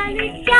Manusha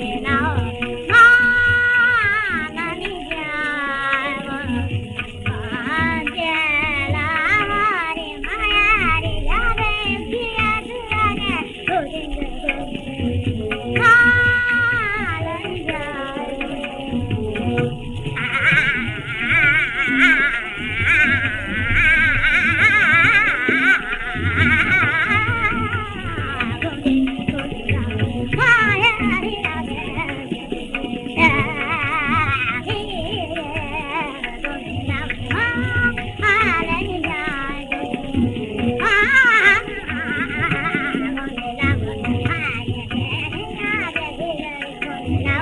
now. now